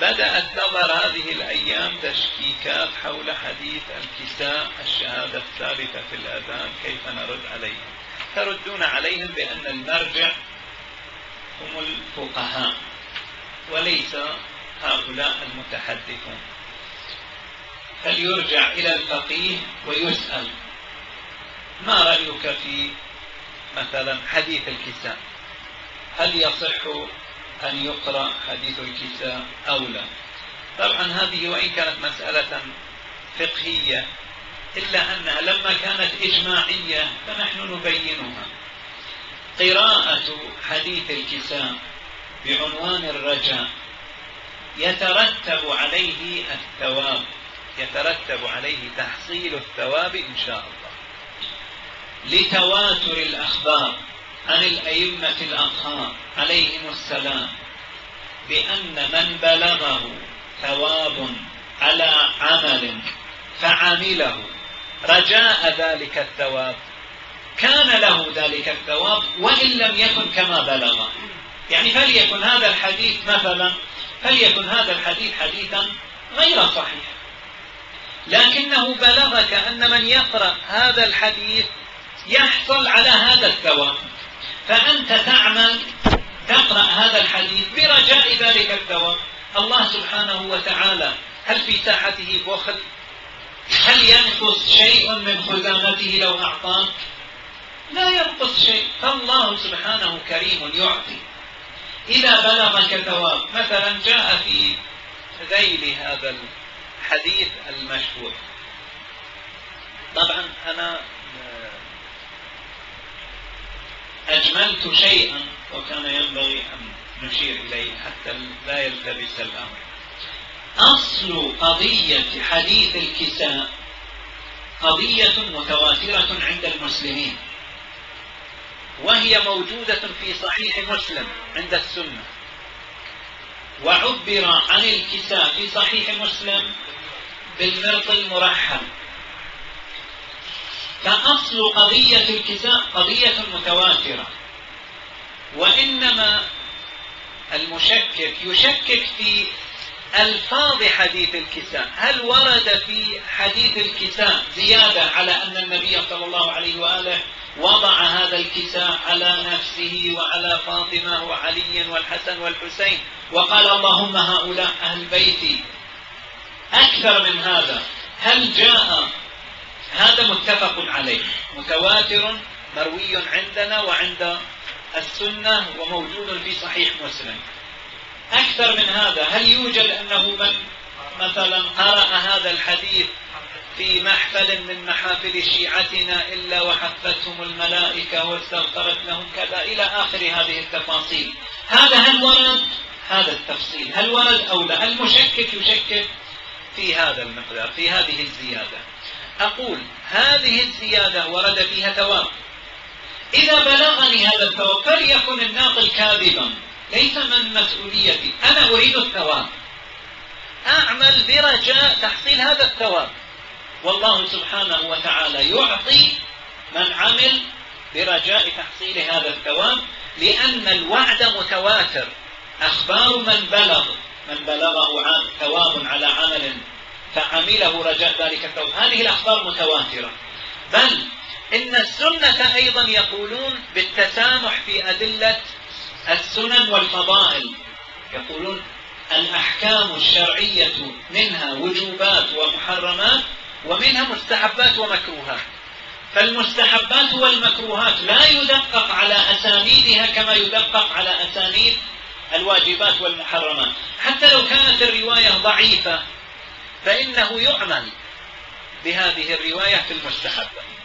بدأت تظهر هذه الأيام تشكيكات حول حديث الكساء الشهادة الثالثة في الأذان كيف نرد عليهم تردون عليهم بأن المرجع هم الفقهاء وليس هؤلاء المتحدثون. فليرجع إلى الفقيه ويسأل ما رأيك في مثلا حديث الكساء؟ هل يصح أن يقرأ حديث الكساء أو لا. طبعا هذه وإن كانت مسألة فقهية إلا أنها لما كانت إجماعية فنحن نبينها. قراءة حديث الكساء بعنوان الرجاء يترتب عليه الثواب يترتب عليه تحصيل الثواب إن شاء الله. لتواتر الأخبار. عن الأئمة الأطهار عليهم السلام بأن من بلغه ثواب على عمل فعمله. رجاء ذلك الثواب. كان له ذلك الثواب وإن لم يكن كما بلغ. يعني فليكن هذا الحديث مثلا فليكن هذا الحديث حديثا غير صحيح. لكنه بلغك أن من يقرأ هذا الحديث يحصل على هذا الثواب. فأنت تعمل تقرأ هذا الحديث برجاء ذلك الثواب الله سبحانه وتعالى هل في ساحته بخل؟ هل ينقص شيء من خزانته لو أعطاك لا ينقص شيء. فالله سبحانه كريم يعطي. إذا بلغك ثواب مثلا جاء في ذيل هذا الحديث المشهور. طبعا أنا أجملت شيئا وكان ينبغي أن نشير إليه حتى لا يلتبس الأمر. أصل قضية حديث الكساء قضية متواترة عند المسلمين وهي موجودة في صحيح مسلم عند السنة. وعبر عن الكساء في صحيح مسلم بالمرط المرحم فأصل قضية الكساء قضية متواترة. وإنما المشكك يشكك في ألفاظ حديث الكساء. هل ورد في حديث الكساء زيادة على أن النبي صلى الله عليه وآله وضع هذا الكساء على نفسه وعلى فاطمة وعلي والحسن والحسين وقال اللهم هؤلاء أهل بيتي أكثر من هذا. هل جاء؟ هذا متفق عليه. متواتر مروي عندنا وعند السنة وموجود في صحيح مسلم. أكثر من هذا هل يوجد أنه من مثلا قرأ هذا الحديث في محفل من محافل شيعتنا إلا وحفتهم الملائكة واستغفرت لهم كذا إلى آخر هذه التفاصيل؟ هذا هل ورد؟ هذا التفصيل. هل ورد أو لا؟ المشكك يشكك في هذا المقدار في هذه الزيادة. أقول هذه الزيادة ورد فيها ثواب. إذا بلغني هذا الثواب فليكن الناقل كاذبا. ليس من مسؤوليتي. أنا أريد الثواب. أعمل برجاء تحصيل هذا الثواب. والله سبحانه وتعالى يعطي من عمل برجاء تحصيل هذا الثواب لأن الوعد متواتر. أخبار من بلغ من بلغه ثواب على عمل فعمله رجاء ذلك الثواب. هذه الأخبار متواترة. بل إن السنة أيضا يقولون بالتسامح في أدلة السنن والفضائل. يقولون الأحكام الشرعية منها وجوبات ومحرمات ومنها مستحبات ومكروهات. فالمستحبات والمكروهات لا يدقق على أسانيدها كما يدقق على أسانيد الواجبات والمحرمات. حتى لو كانت الرواية ضعيفة فإنه يعمل بهذه الرواية في المستحبة.